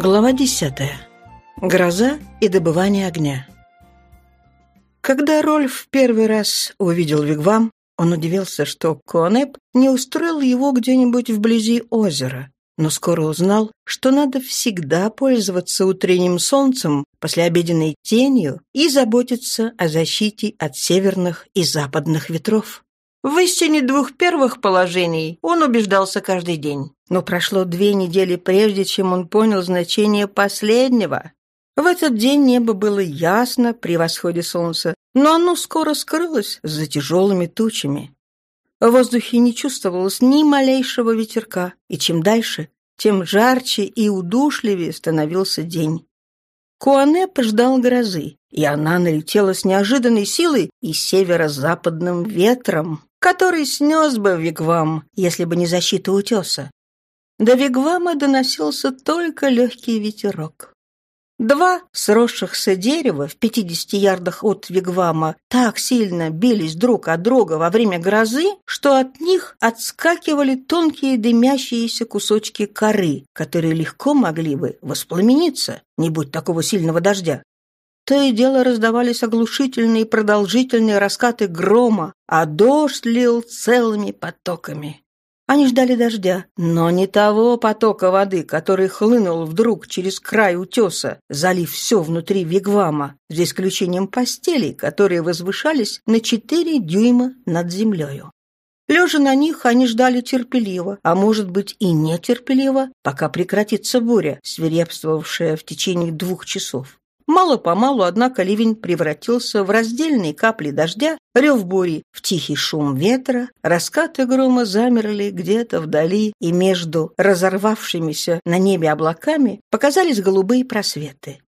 Глава десятая. Гроза и добывание огня. Когда Рольф в первый раз увидел Вигвам, он удивился, что Конеп не устроил его где-нибудь вблизи озера, но скоро узнал, что надо всегда пользоваться утренним солнцем, послеобеденной тенью и заботиться о защите от северных и западных ветров. В истине двух первых положений он убеждался каждый день. Но прошло две недели прежде, чем он понял значение последнего. В этот день небо было ясно при восходе солнца, но оно скоро скрылось за тяжелыми тучами. В воздухе не чувствовалось ни малейшего ветерка, и чем дальше, тем жарче и удушливее становился день. Куанеп ждал грозы, и она налетела с неожиданной силой и северо-западным ветром, который снес бы Вигвам, если бы не защита утеса. До Вигвама доносился только легкий ветерок. Два сросшихся дерева в пятидесяти ярдах от Вигвама так сильно бились друг от друга во время грозы, что от них отскакивали тонкие дымящиеся кусочки коры, которые легко могли бы воспламениться, не будь такого сильного дождя. То и дело раздавались оглушительные и продолжительные раскаты грома, а дождь лил целыми потоками. Они ждали дождя, но не того потока воды, который хлынул вдруг через край утеса, залив все внутри вигвама, за исключением постелей, которые возвышались на четыре дюйма над землею. Лежа на них, они ждали терпеливо, а может быть и нетерпеливо, пока прекратится буря, свирепствовавшая в течение двух часов. Мало-помалу, однако, ливень превратился в раздельные капли дождя, рев бури, в тихий шум ветра, раскаты грома замерли где-то вдали, и между разорвавшимися на небе облаками показались голубые просветы.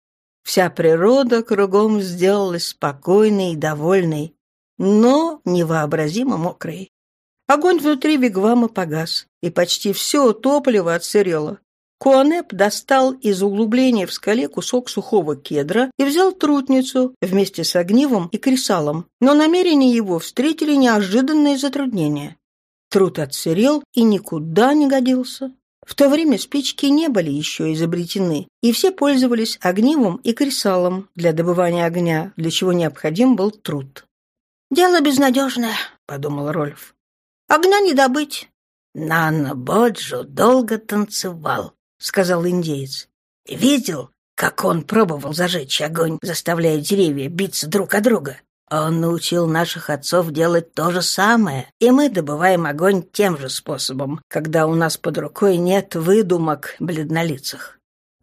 Вся природа кругом сделалась спокойной и довольной, но невообразимо мокрой. Огонь внутри вигвама погас, и почти все топливо отсырело. Куанеп достал из углубления в скале кусок сухого кедра и взял трутницу вместе с огнивом и кресалом, но намерения его встретили неожиданные затруднения. Труд отсырел и никуда не годился. В то время спички не были еще изобретены, и все пользовались огнивом и кресалом для добывания огня, для чего необходим был труд. «Дело безнадежное», — подумал Рольф. «Огня не добыть». Нана Боджо долго танцевал, — сказал индеец. «Видел, как он пробовал зажечь огонь, заставляя деревья биться друг о друга? Он научил наших отцов делать то же самое, и мы добываем огонь тем же способом, когда у нас под рукой нет выдумок бледнолицах».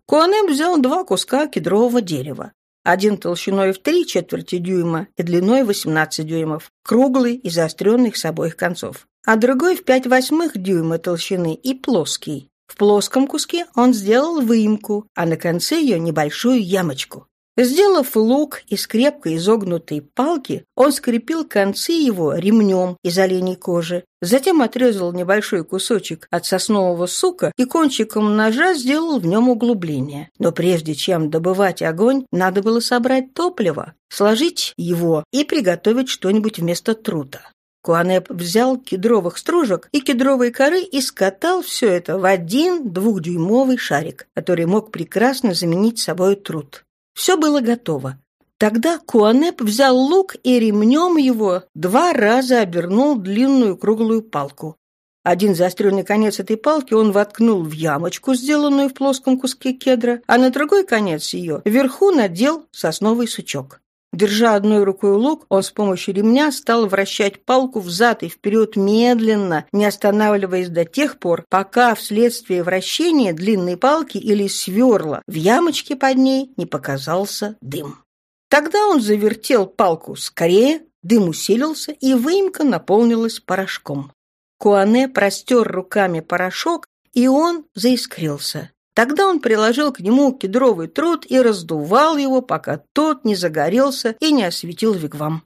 Куанем взял два куска кедрового дерева. Один толщиной в три четверти дюйма и длиной 18 дюймов, круглый и заостренный с обоих концов, а другой в пять восьмых дюйма толщины и плоский, в плоском куске он сделал выемку, а на конце ее небольшую ямочку. Сделав лук из крепко изогнутой палки, он скрепил концы его ремнем из оленей кожи, затем отрезал небольшой кусочек от соснового сука и кончиком ножа сделал в нем углубление. Но прежде чем добывать огонь, надо было собрать топливо, сложить его и приготовить что-нибудь вместо трута. Куанеп взял кедровых стружек и кедровой коры и скатал все это в один двухдюймовый шарик, который мог прекрасно заменить собой труд. Все было готово. Тогда Куанеп взял лук и ремнем его два раза обернул длинную круглую палку. Один заостренный конец этой палки он воткнул в ямочку, сделанную в плоском куске кедра, а на другой конец ее вверху надел сосновый сучок. Держа одной рукой лук, он с помощью ремня стал вращать палку взад и вперед медленно, не останавливаясь до тех пор, пока вследствие вращения длинной палки или сверла в ямочке под ней не показался дым. Тогда он завертел палку скорее, дым усилился, и выемка наполнилась порошком. Куане простер руками порошок, и он заискрился. Тогда он приложил к нему кедровый труд и раздувал его, пока тот не загорелся и не осветил вигвам.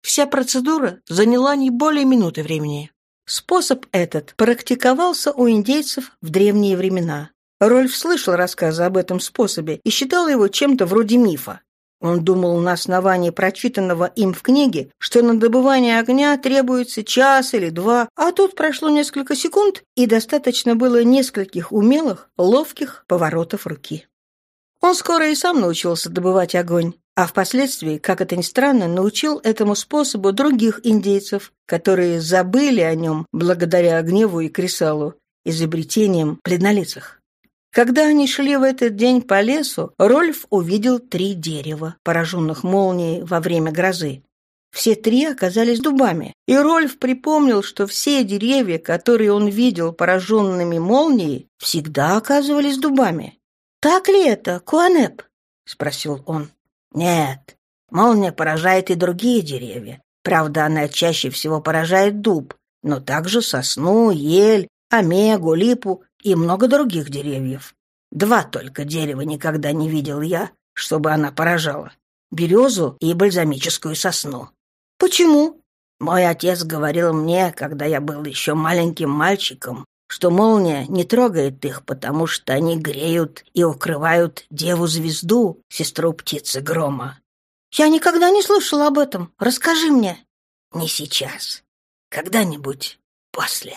Вся процедура заняла не более минуты времени. Способ этот практиковался у индейцев в древние времена. Рольф слышал рассказы об этом способе и считал его чем-то вроде мифа. Он думал на основании прочитанного им в книге, что на добывание огня требуется час или два, а тут прошло несколько секунд, и достаточно было нескольких умелых, ловких поворотов руки. Он скоро и сам научился добывать огонь, а впоследствии, как это ни странно, научил этому способу других индейцев, которые забыли о нем благодаря гневу и кресалу, изобретением бледнолицых. Когда они шли в этот день по лесу, Рольф увидел три дерева, пораженных молнией во время грозы. Все три оказались дубами, и Рольф припомнил, что все деревья, которые он видел пораженными молнией, всегда оказывались дубами. «Так ли это, Куанеп?» — спросил он. «Нет, молния поражает и другие деревья. Правда, она чаще всего поражает дуб, но также сосну, ель, омегу, липу и много других деревьев. Два только дерева никогда не видел я, чтобы она поражала. Березу и бальзамическую сосну. Почему? Мой отец говорил мне, когда я был еще маленьким мальчиком, что молния не трогает их, потому что они греют и укрывают деву-звезду, сестру птицы грома. Я никогда не слышал об этом. Расскажи мне. Не сейчас. Когда-нибудь после.